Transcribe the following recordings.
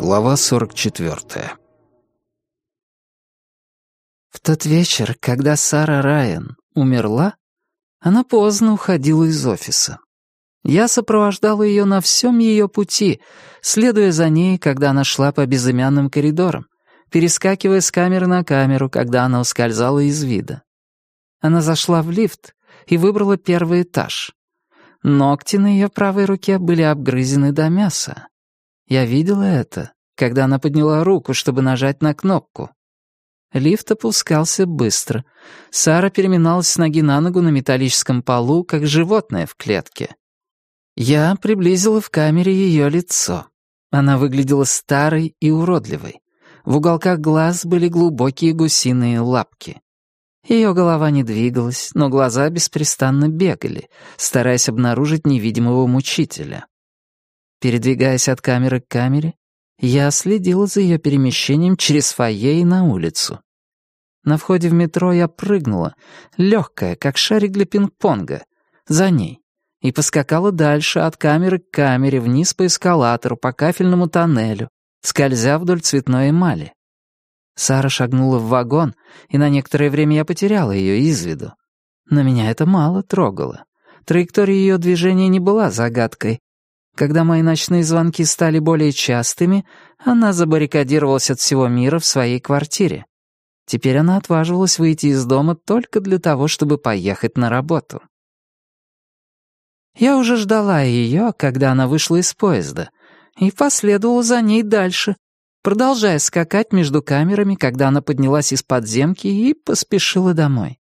Глава 44. В тот вечер, когда Сара Райан умерла, она поздно уходила из офиса. Я сопровождала ее на всем ее пути, следуя за ней, когда она шла по безымянным коридорам, перескакивая с камеры на камеру, когда она ускользала из вида. Она зашла в лифт и выбрала первый этаж. Ногти на ее правой руке были обгрызены до мяса. Я видела это, когда она подняла руку, чтобы нажать на кнопку. Лифт опускался быстро. Сара переминалась с ноги на ногу на металлическом полу, как животное в клетке. Я приблизила в камере ее лицо. Она выглядела старой и уродливой. В уголках глаз были глубокие гусиные лапки. Ее голова не двигалась, но глаза беспрестанно бегали, стараясь обнаружить невидимого мучителя. Передвигаясь от камеры к камере, я следила за ее перемещением через фойе и на улицу. На входе в метро я прыгнула, легкая, как шарик для пинг-понга, за ней, и поскакала дальше от камеры к камере, вниз по эскалатору, по кафельному тоннелю, скользя вдоль цветной эмали. Сара шагнула в вагон, и на некоторое время я потеряла ее из виду. Но меня это мало трогало. Траектория ее движения не была загадкой. Когда мои ночные звонки стали более частыми, она забаррикадировалась от всего мира в своей квартире. Теперь она отваживалась выйти из дома только для того, чтобы поехать на работу. Я уже ждала ее, когда она вышла из поезда, и последовала за ней дальше, продолжая скакать между камерами, когда она поднялась из подземки и поспешила домой.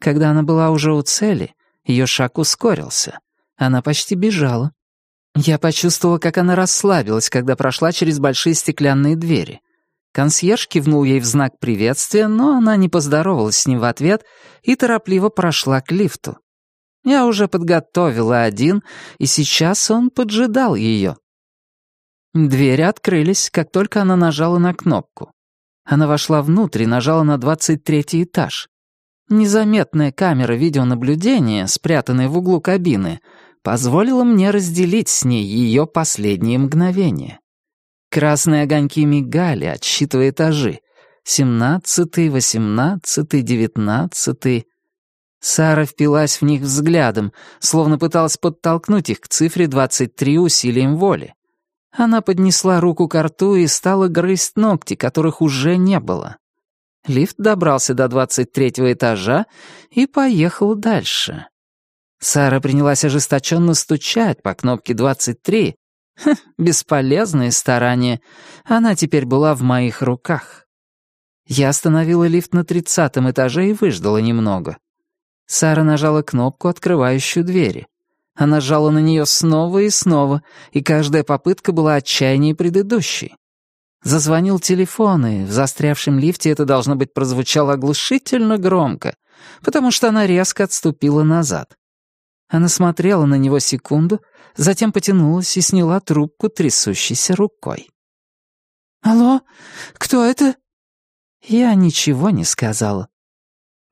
Когда она была уже у цели, ее шаг ускорился. Она почти бежала. Я почувствовала, как она расслабилась, когда прошла через большие стеклянные двери. Консьерж кивнул ей в знак приветствия, но она не поздоровалась с ним в ответ и торопливо прошла к лифту. Я уже подготовила один, и сейчас он поджидал ее. Двери открылись, как только она нажала на кнопку. Она вошла внутрь и нажала на 23 этаж. Незаметная камера видеонаблюдения, спрятанная в углу кабины, позволила мне разделить с ней ее последние мгновения. Красные огоньки мигали, отсчитывая этажи. Семнадцатый, восемнадцатый, девятнадцатый. Сара впилась в них взглядом, словно пыталась подтолкнуть их к цифре 23 усилием воли. Она поднесла руку к рту и стала грызть ногти, которых уже не было. Лифт добрался до двадцать третьего этажа и поехал дальше. Сара принялась ожесточенно стучать по кнопке 23. Хм, бесполезные старания. Она теперь была в моих руках. Я остановила лифт на тридцатом этаже и выждала немного. Сара нажала кнопку, открывающую двери. Она жала на нее снова и снова, и каждая попытка была отчаяннее предыдущей. Зазвонил телефон, и в застрявшем лифте это, должно быть, прозвучало оглушительно громко, потому что она резко отступила назад. Она смотрела на него секунду, затем потянулась и сняла трубку трясущейся рукой. «Алло, кто это?» Я ничего не сказала.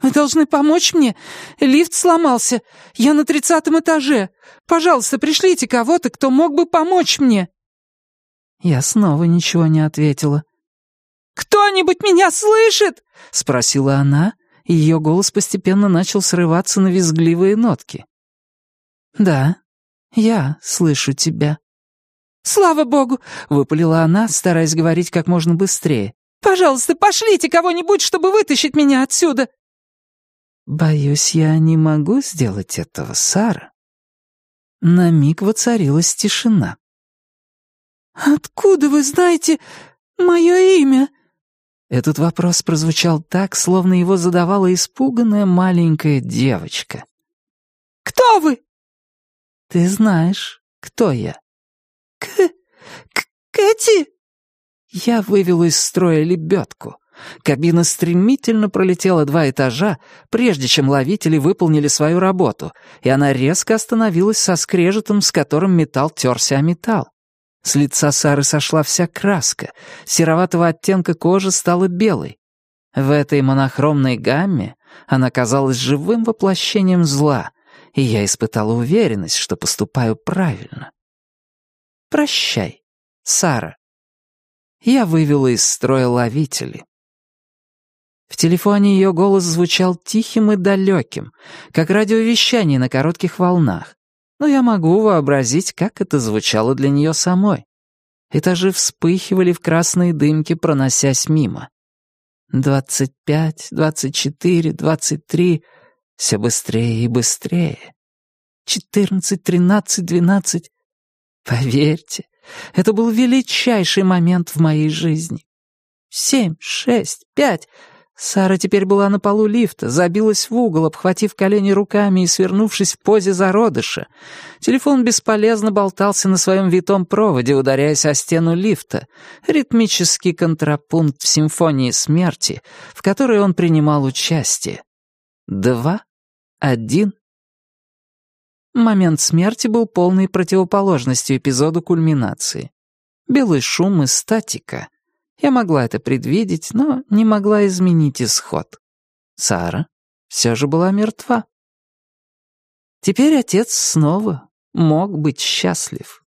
«Вы должны помочь мне. Лифт сломался. Я на тридцатом этаже. Пожалуйста, пришлите кого-то, кто мог бы помочь мне». Я снова ничего не ответила. «Кто-нибудь меня слышит?» — спросила она, и ее голос постепенно начал срываться на визгливые нотки. «Да, я слышу тебя». «Слава богу!» — выпалила она, стараясь говорить как можно быстрее. «Пожалуйста, пошлите кого-нибудь, чтобы вытащить меня отсюда!» «Боюсь, я не могу сделать этого, Сара». На миг воцарилась тишина. «Откуда вы знаете мое имя?» Этот вопрос прозвучал так, словно его задавала испуганная маленькая девочка. «Кто вы?» «Ты знаешь, кто я». «К... К... Кэти?» Я вывел из строя лебедку. Кабина стремительно пролетела два этажа, прежде чем ловители выполнили свою работу, и она резко остановилась со скрежетом, с которым металл терся о металл. С лица Сары сошла вся краска, сероватого оттенка кожи стала белой. В этой монохромной гамме она казалась живым воплощением зла, и я испытала уверенность, что поступаю правильно. «Прощай, Сара». я вывела из строя ловители. В телефоне ее голос звучал тихим и далеким, как радиовещание на коротких волнах. Но я могу вообразить, как это звучало для нее самой. Этажи вспыхивали в красные дымки, проносясь мимо. Двадцать пять, двадцать четыре, двадцать три. Все быстрее и быстрее. Четырнадцать, тринадцать, двенадцать. Поверьте, это был величайший момент в моей жизни. Семь, шесть, пять. Сара теперь была на полу лифта, забилась в угол, обхватив колени руками и свернувшись в позе зародыша. Телефон бесполезно болтался на своем витом проводе, ударяясь о стену лифта. Ритмический контрапункт в симфонии смерти, в которой он принимал участие. Два, один. Момент смерти был полной противоположностью эпизоду кульминации. Белый шум и статика — я могла это предвидеть, но не могла изменить исход. Сара все же была мертва. Теперь отец снова мог быть счастлив.